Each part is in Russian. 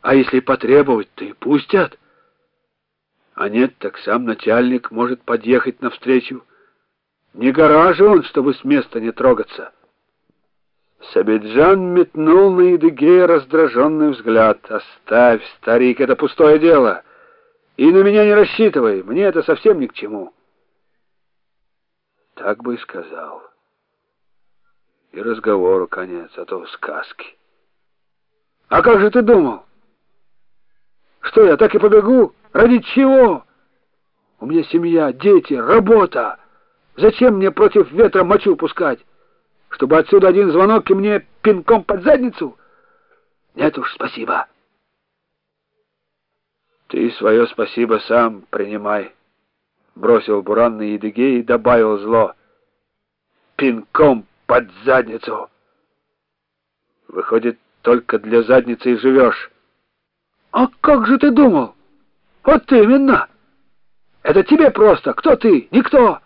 А если потребовать, то и пустят. А нет, так сам начальник может подъехать навстречу. Не гора он, чтобы с места не трогаться. Сабиджан метнул на Едыгея раздраженный взгляд. «Оставь, старик, это пустое дело. И на меня не рассчитывай, мне это совсем ни к чему». Так бы и сказал. И разговору конец, а то сказки. «А как же ты думал? Что я так и побегу? Ради чего? У меня семья, дети, работа. Зачем мне против ветра мочу пускать?» чтобы отсюда один звонок и мне пинком под задницу? Нет уж, спасибо. Ты свое спасибо сам принимай, бросил Буран на Едыге и добавил зло. Пинком под задницу. Выходит, только для задницы и живешь. А как же ты думал? Вот именно. Это тебе просто. Кто ты? Никто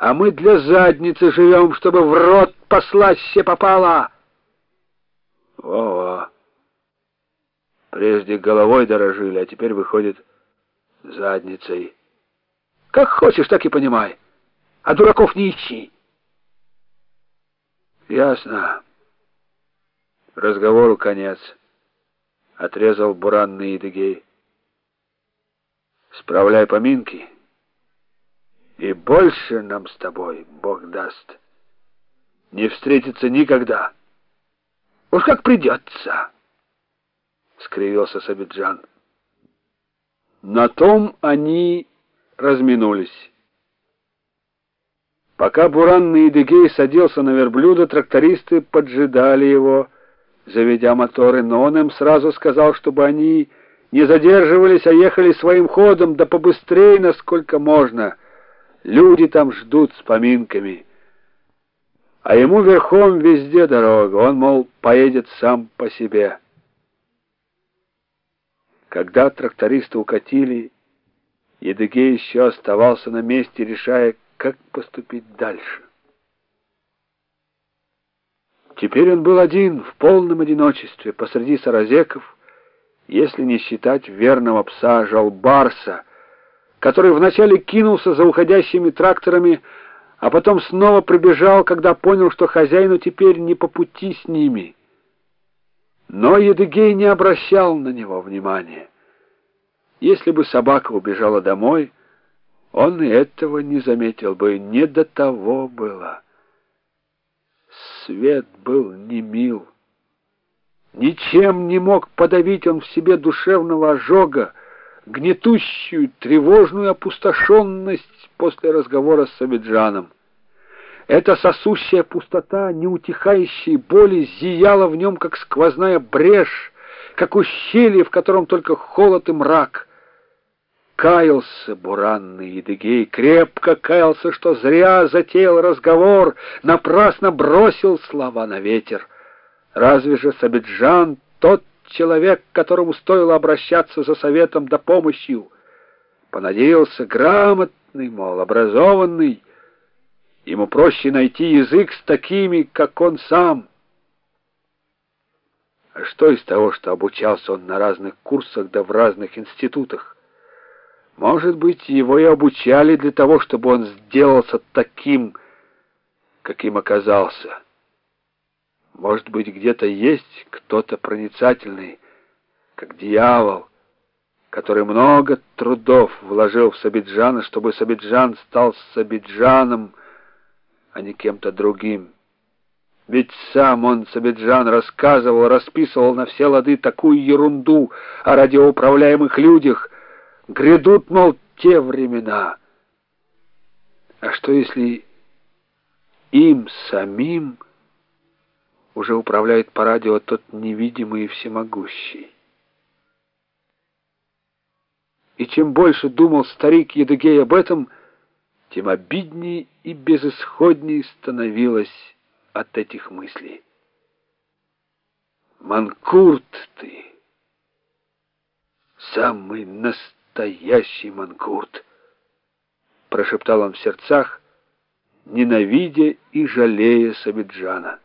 а мы для задницы живем, чтобы в рот послать все попало. Во-во. Прежде головой дорожили, а теперь выходит задницей. Как хочешь, так и понимай. А дураков не ищи. Ясно. Разговору конец. Отрезал буранный Идыгей. Справляй поминки. И больше нам с тобой, Бог даст, не встретиться никогда. Уж как придется, — скривился Сабиджан. На том они разминулись. Пока буранный Идыгей садился на верблюда, трактористы поджидали его, заведя моторы, но он им сразу сказал, чтобы они не задерживались, а ехали своим ходом, да побыстрее, насколько можно — Люди там ждут с поминками. А ему верхом везде дорога, он, мол, поедет сам по себе. Когда трактористы укатили, Едыгей еще оставался на месте, решая, как поступить дальше. Теперь он был один, в полном одиночестве, посреди саразеков, если не считать верного пса Жалбарса, который вначале кинулся за уходящими тракторами, а потом снова прибежал, когда понял, что хозяину теперь не по пути с ними. Но Едыгей не обращал на него внимания. Если бы собака убежала домой, он и этого не заметил бы, не до того было. Свет был не мил. Ничем не мог подавить он в себе душевного ожога, гнетущую, тревожную опустошенность после разговора с Сабиджаном. Эта сосущая пустота неутихающей боли зияла в нем, как сквозная брешь, как ущелье, в котором только холод и мрак. Каялся буранный Едыгей, крепко каялся, что зря затеял разговор, напрасно бросил слова на ветер. Разве же Сабиджан тот человек, к которому стоило обращаться за советом да помощью. Понадеялся грамотный, мол, образованный. Ему проще найти язык с такими, как он сам. А что из того, что обучался он на разных курсах да в разных институтах? Может быть, его и обучали для того, чтобы он сделался таким, каким оказался. Может быть, где-то есть кто-то проницательный, как дьявол, который много трудов вложил в Сабиджана, чтобы Сабиджан стал Сабиджаном, а не кем-то другим. Ведь сам он, Сабиджан, рассказывал, расписывал на все лады такую ерунду о радиоуправляемых людях. Грядут, мол, те времена. А что если им самим уже управляет по радио тот невидимый и всемогущий. И чем больше думал старик Едыгей об этом, тем обиднее и безысходнее становилось от этих мыслей. Манкурт ты, самый настоящий манкурт, прошептал он в сердцах, ненавидя и жалея Сабиджана.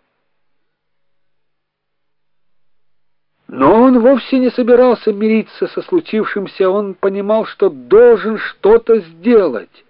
Но он вовсе не собирался мириться со случившимся, он понимал, что должен что-то сделать.